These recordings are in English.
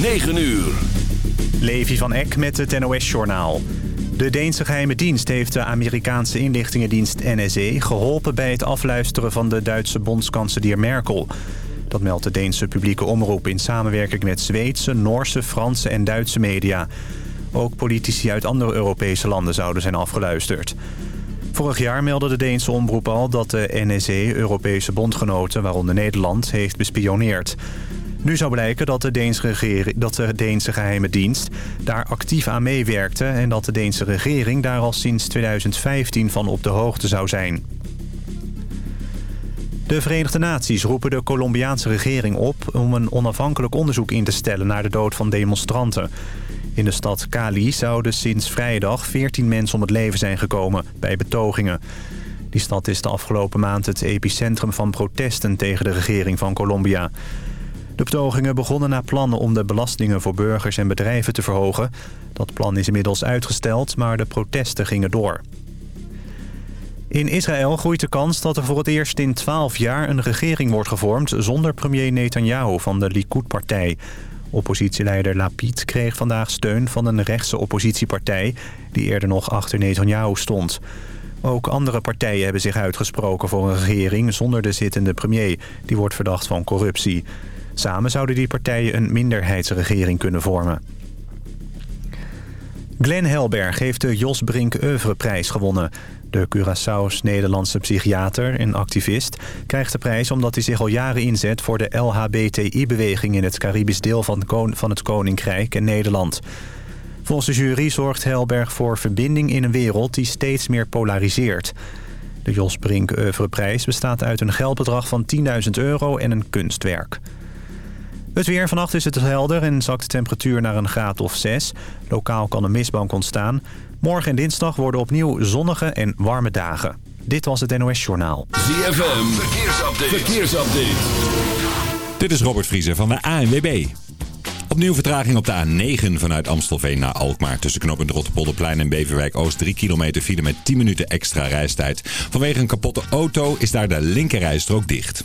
9 uur. Levi van Eck met het NOS-journaal. De Deense geheime dienst heeft de Amerikaanse inlichtingendienst NSE... geholpen bij het afluisteren van de Duitse bondskanselier Merkel. Dat meldt de Deense publieke omroep in samenwerking met Zweedse, Noorse, Franse en Duitse media. Ook politici uit andere Europese landen zouden zijn afgeluisterd. Vorig jaar meldde de Deense omroep al dat de NSE Europese bondgenoten, waaronder Nederland, heeft bespioneerd. Nu zou blijken dat de, Deense regering, dat de Deense geheime dienst daar actief aan meewerkte... en dat de Deense regering daar al sinds 2015 van op de hoogte zou zijn. De Verenigde Naties roepen de Colombiaanse regering op... om een onafhankelijk onderzoek in te stellen naar de dood van demonstranten. In de stad Cali zouden sinds vrijdag 14 mensen om het leven zijn gekomen bij betogingen. Die stad is de afgelopen maand het epicentrum van protesten tegen de regering van Colombia. De betogingen begonnen na plannen om de belastingen voor burgers en bedrijven te verhogen. Dat plan is inmiddels uitgesteld, maar de protesten gingen door. In Israël groeit de kans dat er voor het eerst in 12 jaar een regering wordt gevormd... zonder premier Netanyahu van de Likud-partij. Oppositieleider Lapid kreeg vandaag steun van een rechtse oppositiepartij... die eerder nog achter Netanyahu stond. Ook andere partijen hebben zich uitgesproken voor een regering zonder de zittende premier. Die wordt verdacht van corruptie. Samen zouden die partijen een minderheidsregering kunnen vormen. Glenn Helberg heeft de Jos Brink Oeuvreprijs gewonnen. De Curaçao's Nederlandse psychiater en activist krijgt de prijs... omdat hij zich al jaren inzet voor de LHBTI-beweging... in het Caribisch deel van het Koninkrijk en Nederland. Volgens de jury zorgt Helberg voor verbinding in een wereld... die steeds meer polariseert. De Jos Brink Oeuvreprijs bestaat uit een geldbedrag van 10.000 euro en een kunstwerk. Het weer. Vannacht is het helder en zakt de temperatuur naar een graad of 6. Lokaal kan een mistbank ontstaan. Morgen en dinsdag worden opnieuw zonnige en warme dagen. Dit was het NOS Journaal. ZFM. Verkeersupdate. Verkeersupdate. Dit is Robert Vriezer van de ANWB. Opnieuw vertraging op de A9 vanuit Amstelveen naar Alkmaar. Tussen knooppunt Rotterpolderplein en Beverwijk Oost 3 kilometer file met 10 minuten extra reistijd. Vanwege een kapotte auto is daar de linkerrijstrook dicht.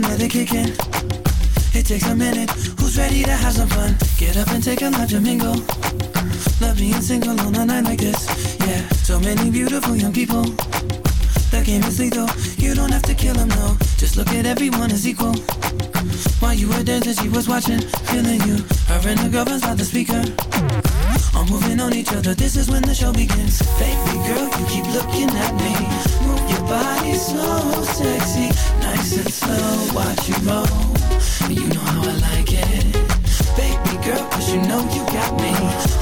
Back a drink and let it kick in. It takes a minute. Who's ready to have some fun? Get up and take a lap mingle. Love being single on a night like this. Yeah, so many beautiful young people. The game is lethal. You don't have to kill them, no. Just look at everyone as equal. While you were dancing, she was watching, feeling you. Her and the girlfriend's by the speaker. All moving on each other, this is when the show begins. Baby girl, you keep looking at me. Move your body so sexy. Nice and slow, watch you roll. You know how I like it. Baby girl, cause you know you got me.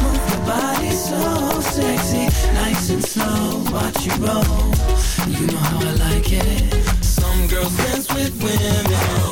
Move your body so sexy. Nice and slow, watch you roll. You know how I like it. Some girls dance with women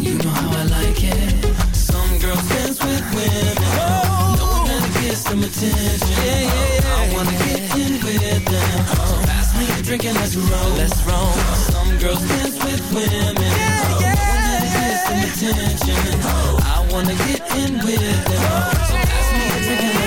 You know how I like it. Some girls dance with women. Knowing that it gets them attention. Yeah, yeah, yeah. I wanna get in with them. So pass me a drink and let's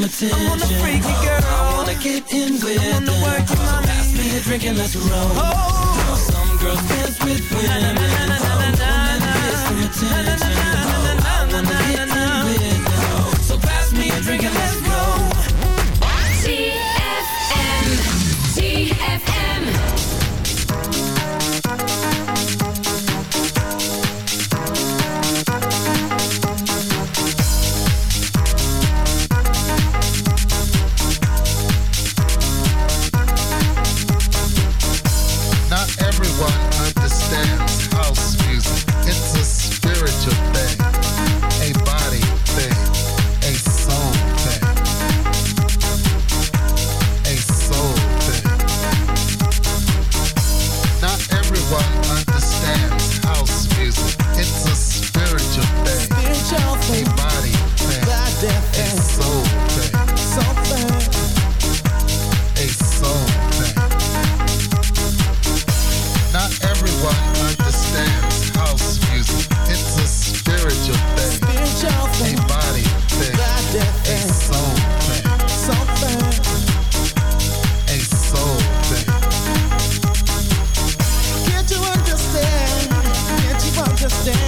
Some attention. I wanna freak it, girl. I wanna get in with it. So pass me a drink and let's roll. Oh. Some girls dance with women. Knowing that it gets some attention. I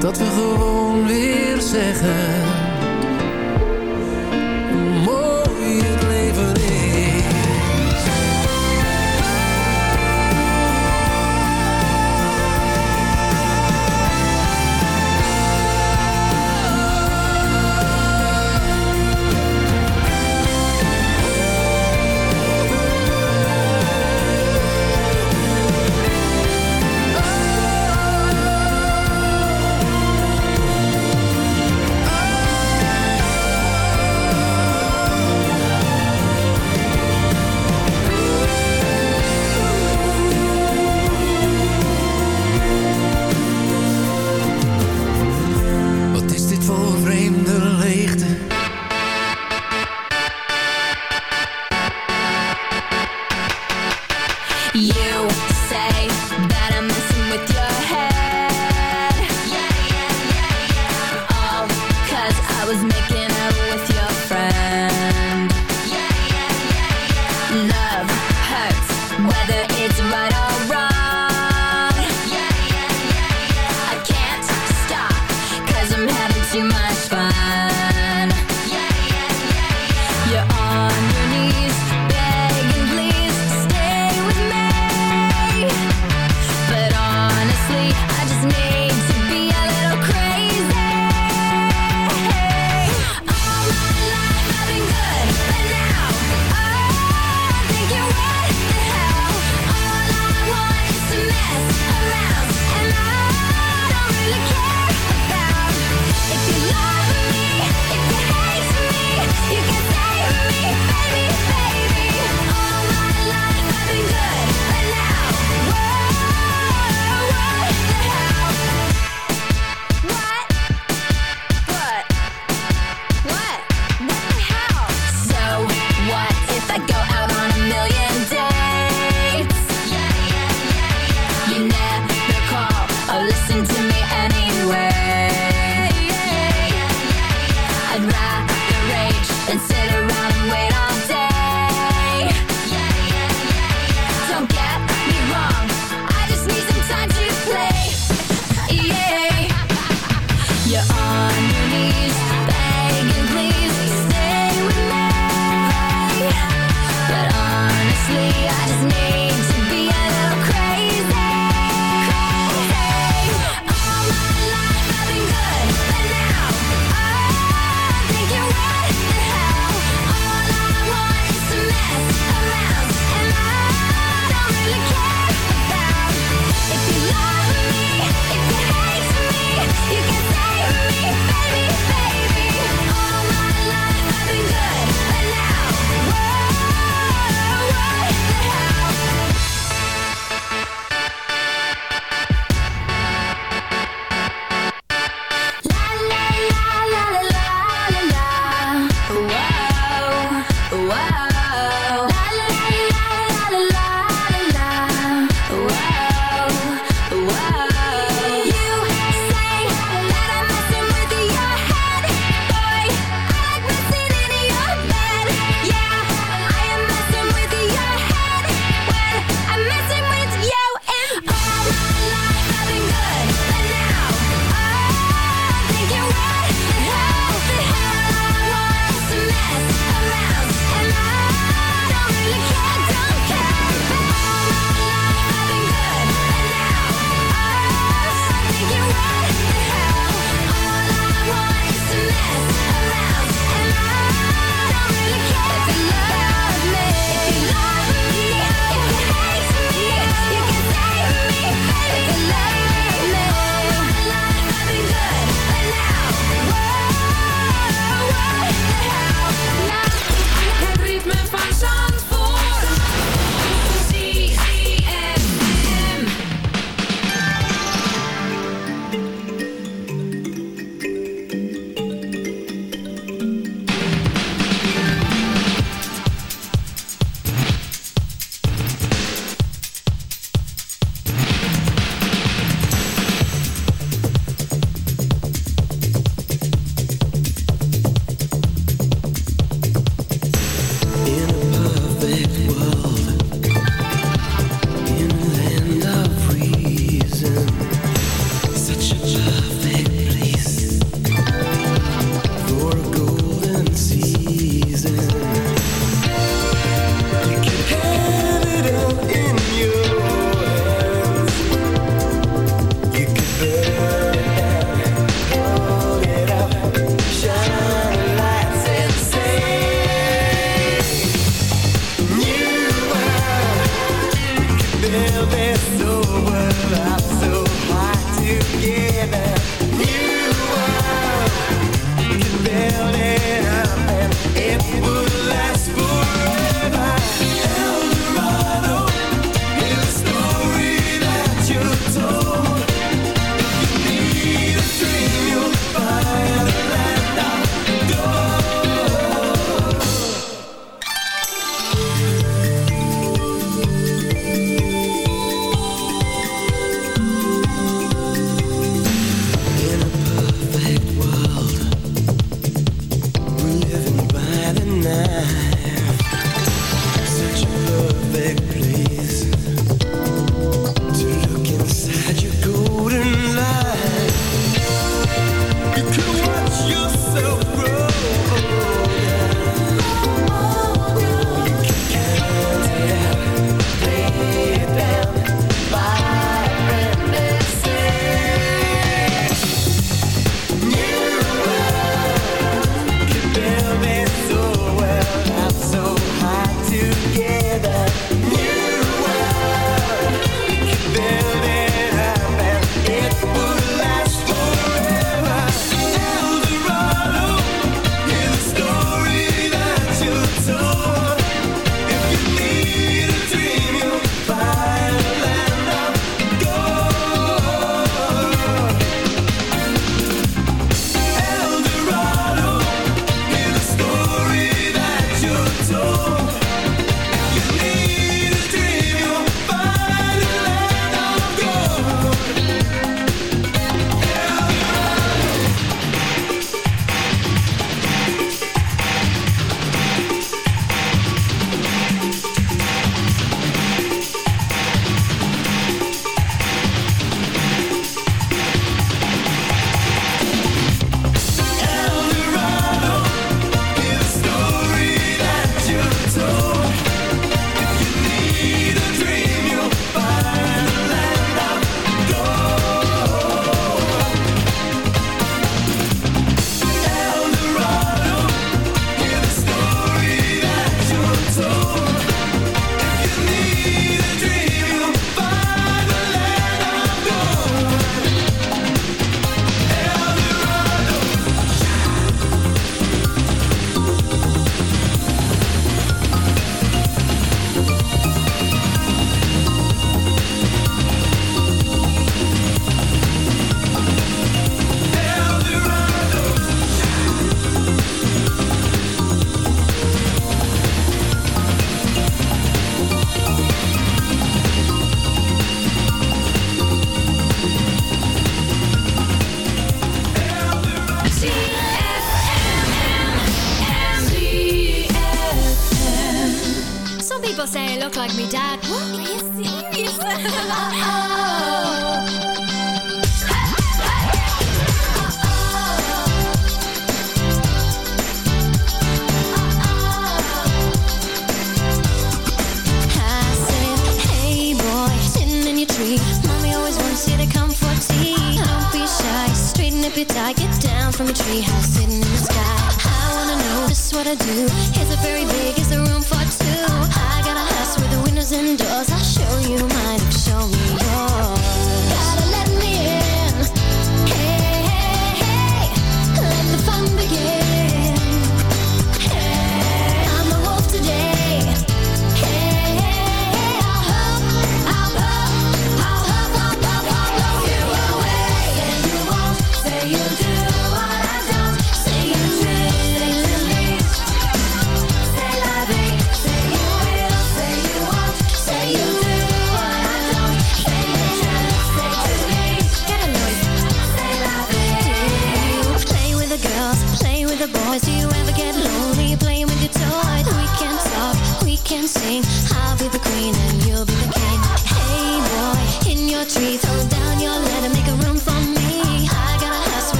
dat we gewoon weer zeggen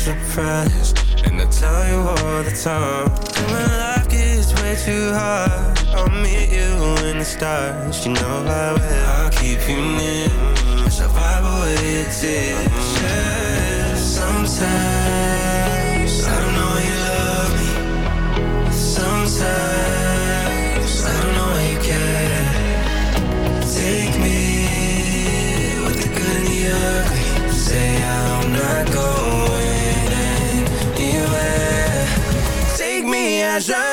Surprised, And I tell you all the time When life gets way too hard. I'll meet you in the stars You know I will. I'll keep you near Survival it's it sometimes I don't know you love me. Sometimes I don't know you care. Take me With the good and the voyageur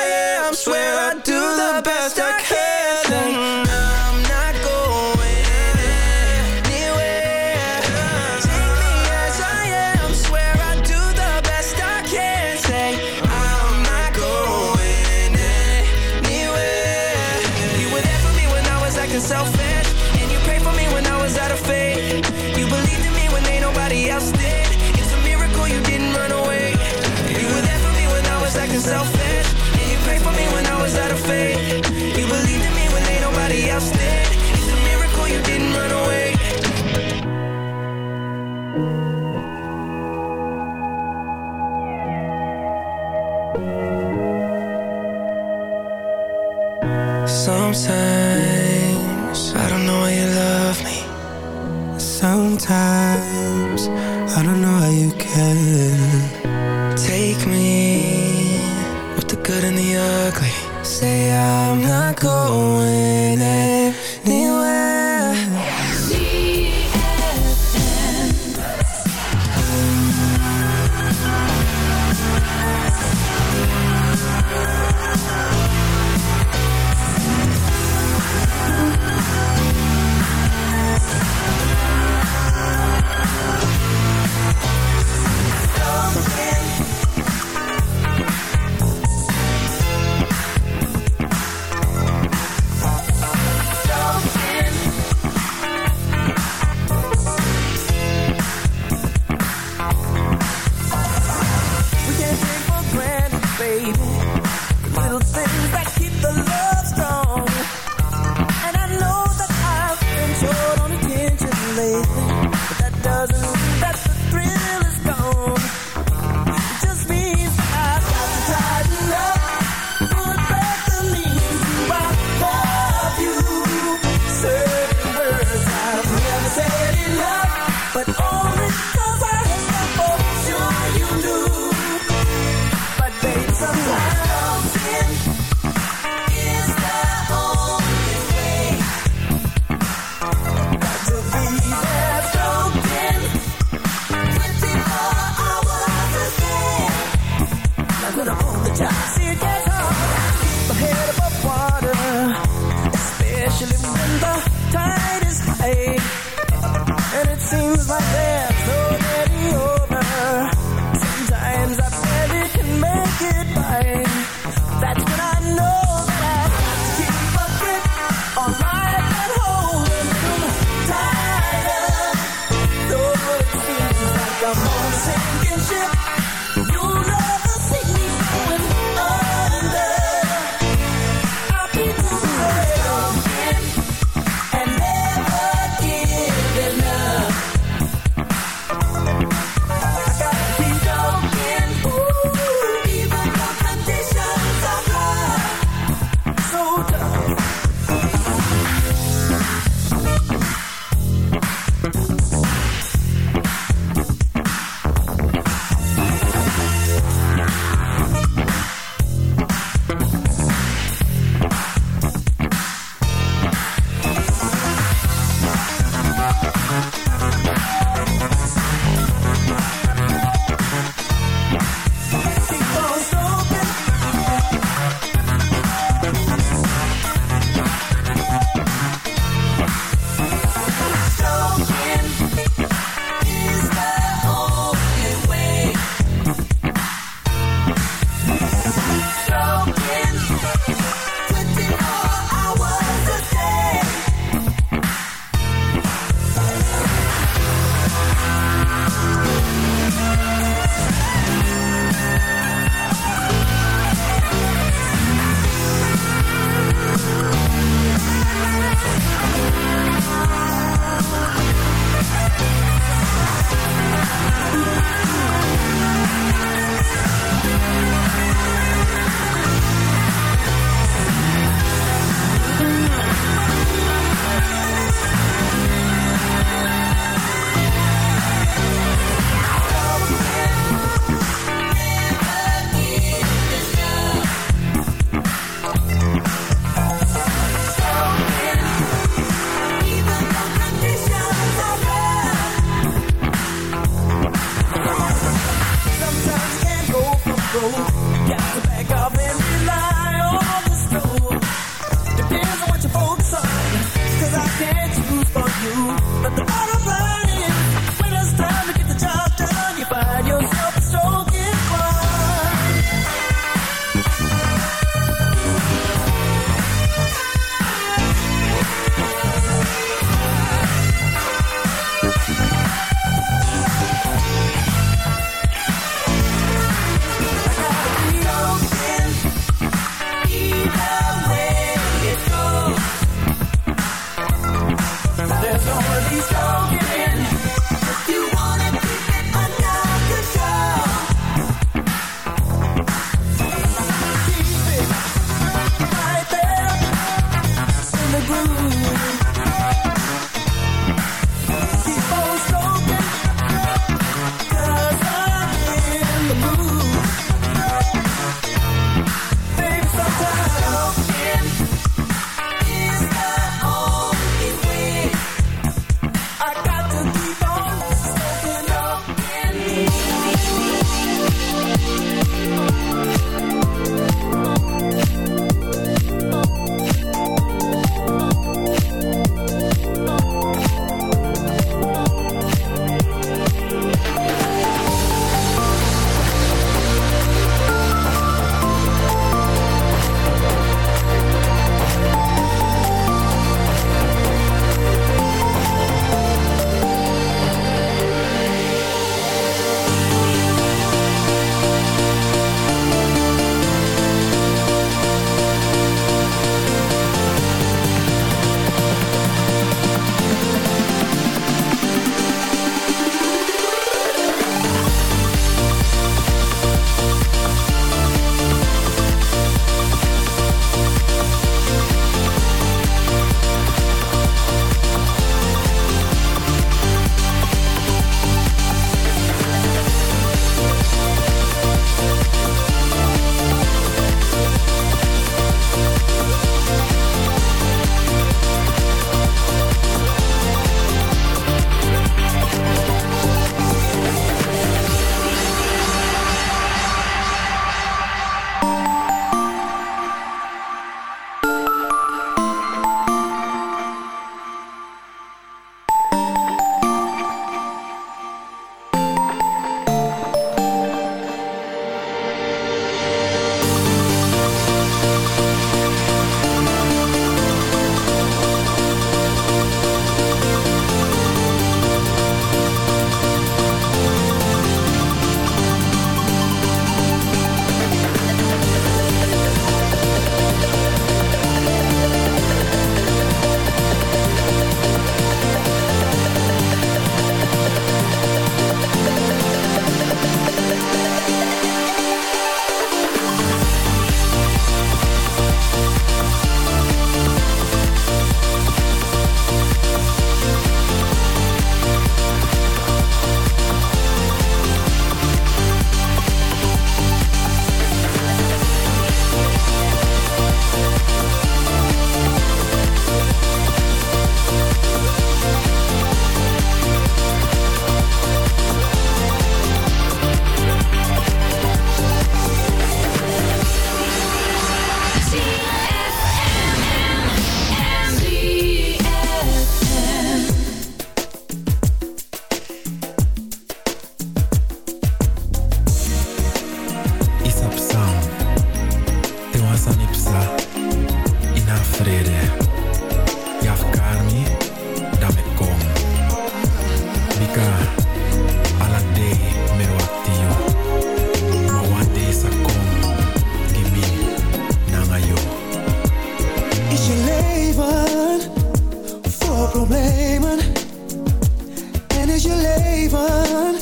en is je leven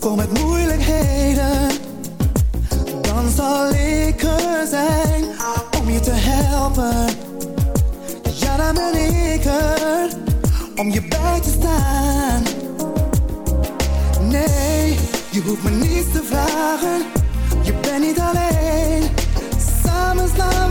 vol met moeilijkheden, dan zal ik er zijn om je te helpen. Ja, dan ben ik er om je bij te staan. Nee, je hoeft me niets te vragen, je bent niet alleen. Samen staan